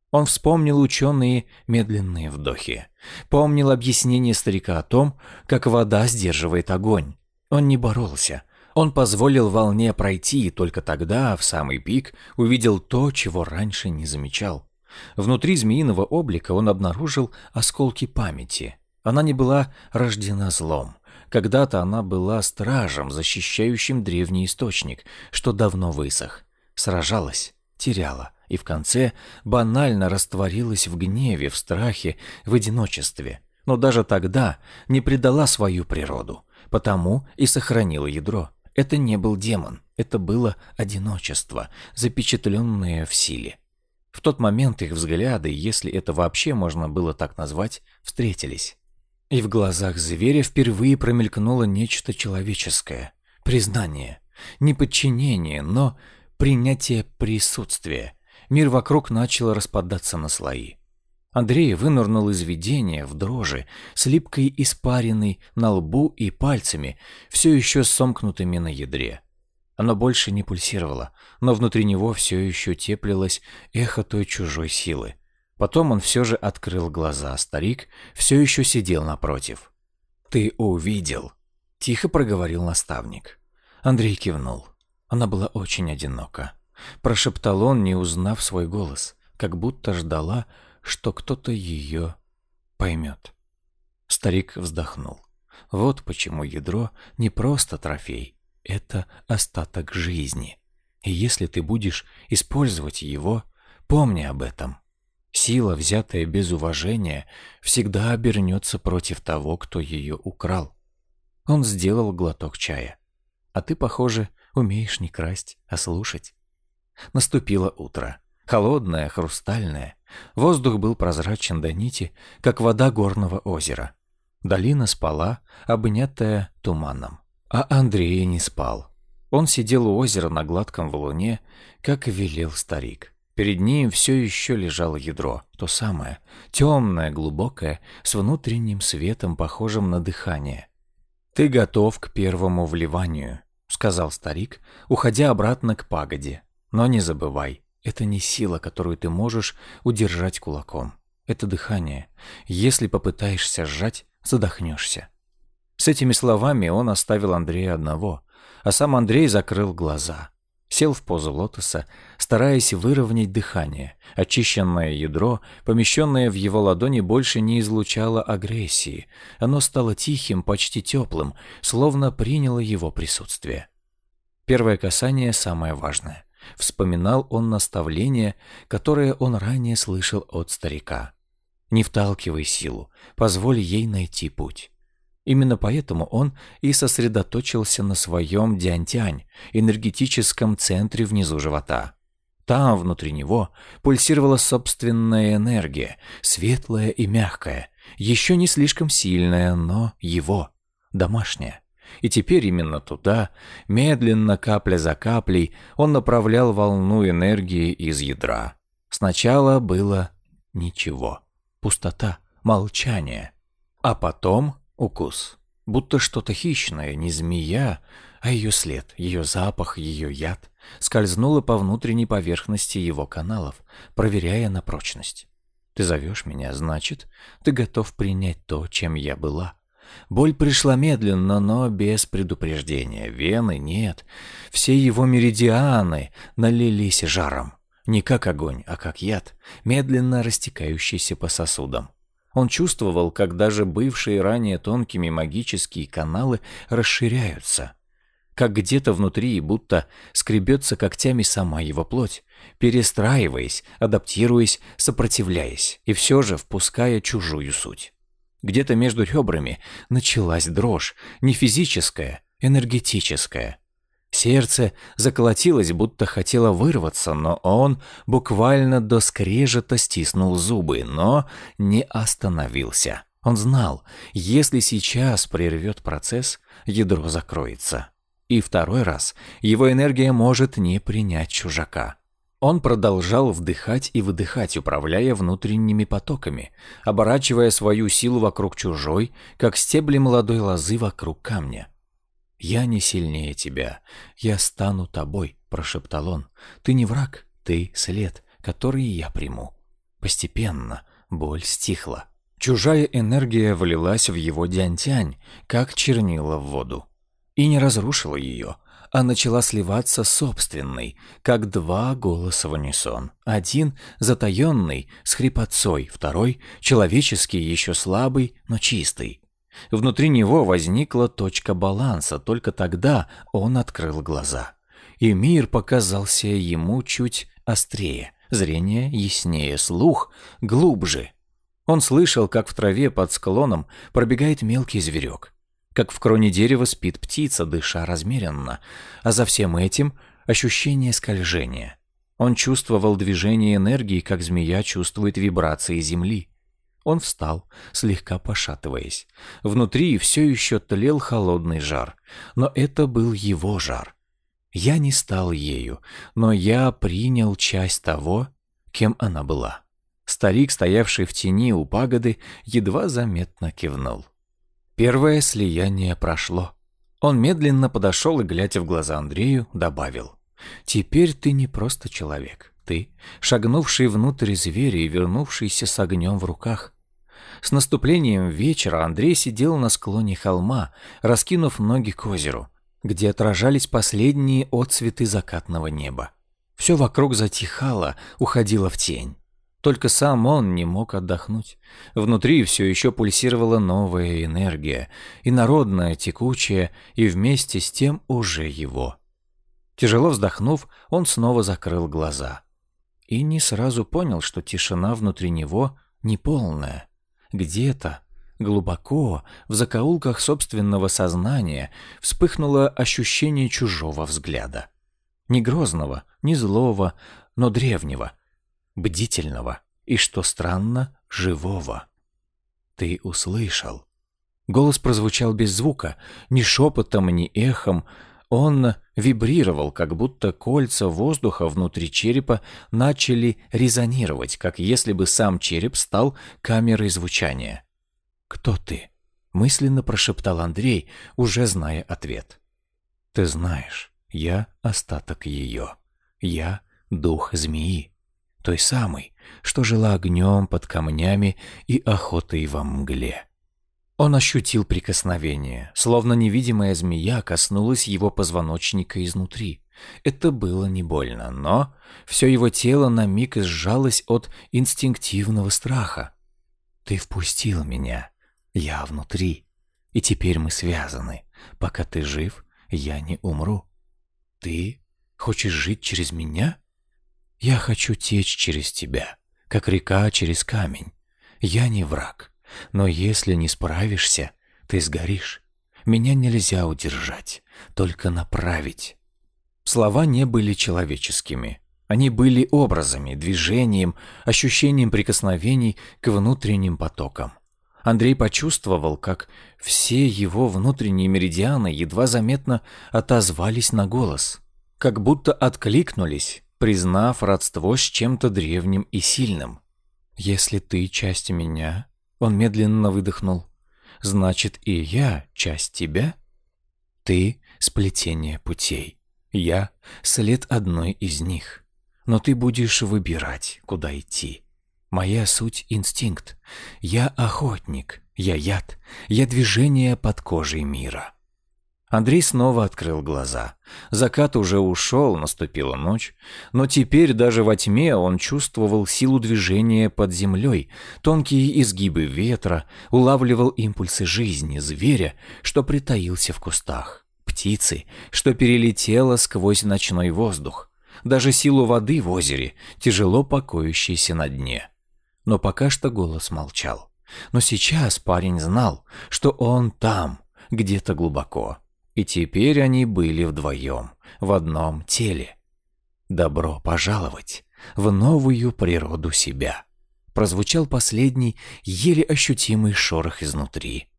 Он вспомнил ученые медленные вдохи. Помнил объяснение старика о том, как вода сдерживает огонь. Он не боролся. Он позволил волне пройти, и только тогда, в самый пик, увидел то, чего раньше не замечал. Внутри змеиного облика он обнаружил осколки памяти. Она не была рождена злом. Когда-то она была стражем, защищающим древний источник, что давно высох. Сражалась, теряла и в конце банально растворилась в гневе, в страхе, в одиночестве. Но даже тогда не предала свою природу, потому и сохранила ядро. Это не был демон, это было одиночество, запечатленное в силе. В тот момент их взгляды, если это вообще можно было так назвать, встретились. И в глазах зверя впервые промелькнуло нечто человеческое. Признание. Не подчинение, но принятие присутствия. Мир вокруг начал распадаться на слои. Андрей вынырнул из видения в дрожи, с липкой испариной на лбу и пальцами, все еще сомкнутыми на ядре. Оно больше не пульсировало, но внутри него все еще теплилось эхо той чужой силы. Потом он все же открыл глаза, старик все еще сидел напротив. «Ты увидел», — тихо проговорил наставник. Андрей кивнул. Она была очень одинока. Прошептал он, не узнав свой голос, как будто ждала, что кто-то ее поймет. Старик вздохнул. Вот почему ядро не просто трофей, это остаток жизни. И если ты будешь использовать его, помни об этом. Сила, взятая без уважения, всегда обернется против того, кто ее украл. Он сделал глоток чая. А ты, похоже, умеешь не красть, а слушать. Наступило утро. Холодное, хрустальное. Воздух был прозрачен до нити, как вода горного озера. Долина спала, обнятая туманом. А Андрей не спал. Он сидел у озера на гладком валуне, как велел старик. Перед ним все еще лежало ядро, то самое, темное, глубокое, с внутренним светом, похожим на дыхание. «Ты готов к первому вливанию», — сказал старик, уходя обратно к пагоде. Но не забывай, это не сила, которую ты можешь удержать кулаком. Это дыхание. Если попытаешься сжать, задохнешься. С этими словами он оставил Андрея одного, а сам Андрей закрыл глаза. Сел в позу лотоса, стараясь выровнять дыхание. Очищенное ядро, помещенное в его ладони, больше не излучало агрессии. Оно стало тихим, почти теплым, словно приняло его присутствие. Первое касание самое важное. Вспоминал он наставление, которое он ранее слышал от старика. «Не вталкивай силу, позволь ей найти путь». Именно поэтому он и сосредоточился на своем дянтянь, энергетическом центре внизу живота. Там, внутри него, пульсировала собственная энергия, светлая и мягкая, еще не слишком сильная, но его, домашняя. И теперь именно туда, медленно, капля за каплей, он направлял волну энергии из ядра. Сначала было ничего. Пустота, молчание. А потом укус. Будто что-то хищное, не змея, а ее след, ее запах, ее яд скользнуло по внутренней поверхности его каналов, проверяя на прочность. Ты зовешь меня, значит, ты готов принять то, чем я была. Боль пришла медленно, но без предупреждения. Вены нет. Все его меридианы налились жаром. Не как огонь, а как яд, медленно растекающийся по сосудам. Он чувствовал, как даже бывшие ранее тонкими магические каналы расширяются. Как где-то внутри будто скребется когтями сама его плоть, перестраиваясь, адаптируясь, сопротивляясь, и все же впуская чужую суть. Где-то между ребрами началась дрожь, не физическая, энергетическая. Сердце заколотилось, будто хотело вырваться, но он буквально до скрежета стиснул зубы, но не остановился. Он знал, если сейчас прервет процесс, ядро закроется. И второй раз его энергия может не принять чужака. Он продолжал вдыхать и выдыхать, управляя внутренними потоками, оборачивая свою силу вокруг чужой, как стебли молодой лозы вокруг камня. «Я не сильнее тебя, я стану тобой», — прошептал он. «Ты не враг, ты след, который я приму». Постепенно боль стихла. Чужая энергия влилась в его дянь-тянь, как чернила в воду. И не разрушила ее, а начала сливаться собственной, как два голоса в унисон. Один затаенный, с хрипотцой, второй человеческий, еще слабый, но чистый. Внутри него возникла точка баланса, только тогда он открыл глаза. И мир показался ему чуть острее, зрение яснее, слух глубже. Он слышал, как в траве под склоном пробегает мелкий зверек, как в кроне дерева спит птица, дыша размеренно, а за всем этим ощущение скольжения. Он чувствовал движение энергии, как змея чувствует вибрации земли. Он встал, слегка пошатываясь. Внутри все еще тлел холодный жар, но это был его жар. Я не стал ею, но я принял часть того, кем она была. Старик, стоявший в тени у пагоды, едва заметно кивнул. Первое слияние прошло. Он медленно подошел и, глядя в глаза Андрею, добавил. «Теперь ты не просто человек. Ты, шагнувший внутрь зверя и вернувшийся с огнем в руках. С наступлением вечера Андрей сидел на склоне холма, раскинув ноги к озеру, где отражались последние отцветы закатного неба. Все вокруг затихало, уходило в тень. Только сам он не мог отдохнуть. Внутри все еще пульсировала новая энергия, и народная, текучая, и вместе с тем уже его. Тяжело вздохнув, он снова закрыл глаза. И не сразу понял, что тишина внутри него неполная. Где-то, глубоко, в закоулках собственного сознания, вспыхнуло ощущение чужого взгляда. Не грозного, не злого, но древнего — бдительного и, что странно, живого. Ты услышал. Голос прозвучал без звука, ни шепотом, ни эхом. Он вибрировал, как будто кольца воздуха внутри черепа начали резонировать, как если бы сам череп стал камерой звучания. «Кто ты?» — мысленно прошептал Андрей, уже зная ответ. «Ты знаешь, я остаток ее. Я — дух змеи той самой, что жила огнем под камнями и охотой во мгле. Он ощутил прикосновение, словно невидимая змея коснулась его позвоночника изнутри. Это было не больно, но все его тело на миг сжалось от инстинктивного страха. «Ты впустил меня, я внутри, и теперь мы связаны. Пока ты жив, я не умру. Ты хочешь жить через меня?» Я хочу течь через тебя, как река через камень. Я не враг, но если не справишься, ты сгоришь. Меня нельзя удержать, только направить. Слова не были человеческими. Они были образами, движением, ощущением прикосновений к внутренним потокам. Андрей почувствовал, как все его внутренние меридианы едва заметно отозвались на голос, как будто откликнулись, признав родство с чем-то древним и сильным. «Если ты часть меня», — он медленно выдохнул, — «значит и я часть тебя? Ты — сплетение путей, я — след одной из них, но ты будешь выбирать, куда идти. Моя суть — инстинкт, я охотник, я яд, я движение под кожей мира». Андрей снова открыл глаза. Закат уже ушел, наступила ночь. Но теперь даже во тьме он чувствовал силу движения под землей, тонкие изгибы ветра, улавливал импульсы жизни зверя, что притаился в кустах, птицы, что перелетела сквозь ночной воздух, даже силу воды в озере, тяжело покоящейся на дне. Но пока что голос молчал. Но сейчас парень знал, что он там, где-то глубоко. И теперь они были вдвоем, в одном теле. Добро пожаловать в новую природу себя. прозвучал последний, еле ощутимый шорох изнутри.